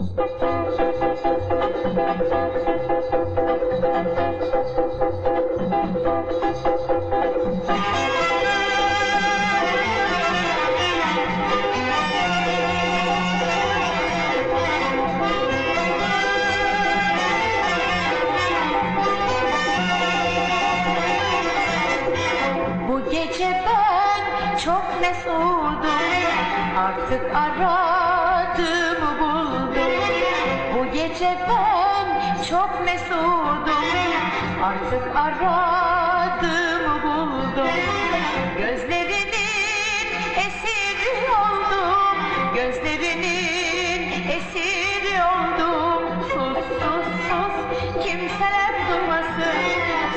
Bu ben çok mesudum. Artık aradığımı buldum Bu gece ben çok mesudum Artık aradığımı buldum. Gözlerinin esiri oldum Gözlerinin esiri oldum Sus sus sus. Kimseler duymasın.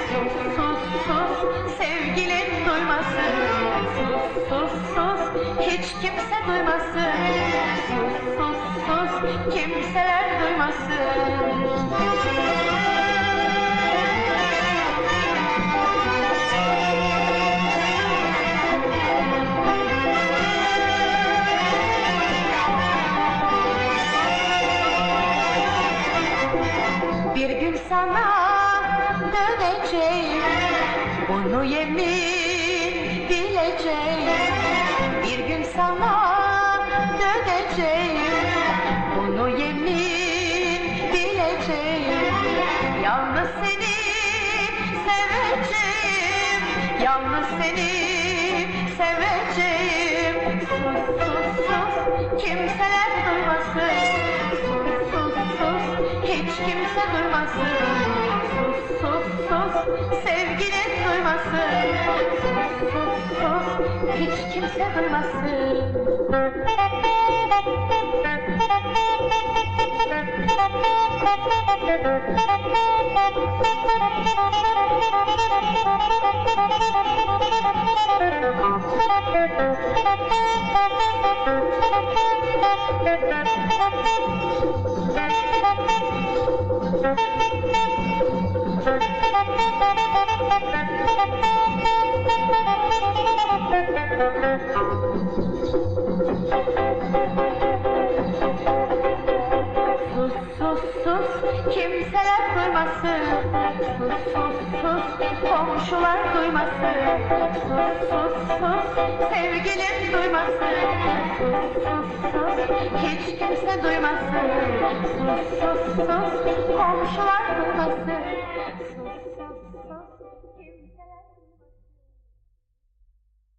Sus sus sus. Sevgilim duymasın. Sus sus sus. Hiç kimse duymasın. Sus kimseler duymasın. Bir gün sana döneceğim. Bunu yemin bileceğim Bir gün sana Yalnız seni seveceğim. Yalnız seni seveceğim. Sus sus sus kimseler duymasın. Sus sus sus hiç kimse duymasın. Sus sus sus sevgilin duymasın. Sus sus sus hiç kimse duymasın Sus kimseler duymasın. Sus sus sus komşular duymasın. Sus sus sus sevgilin duymasın. Sus sus sus hiç kimse duymasın. Sus sus sus komşular duymasın. Sus sus sus kimseler duymasın.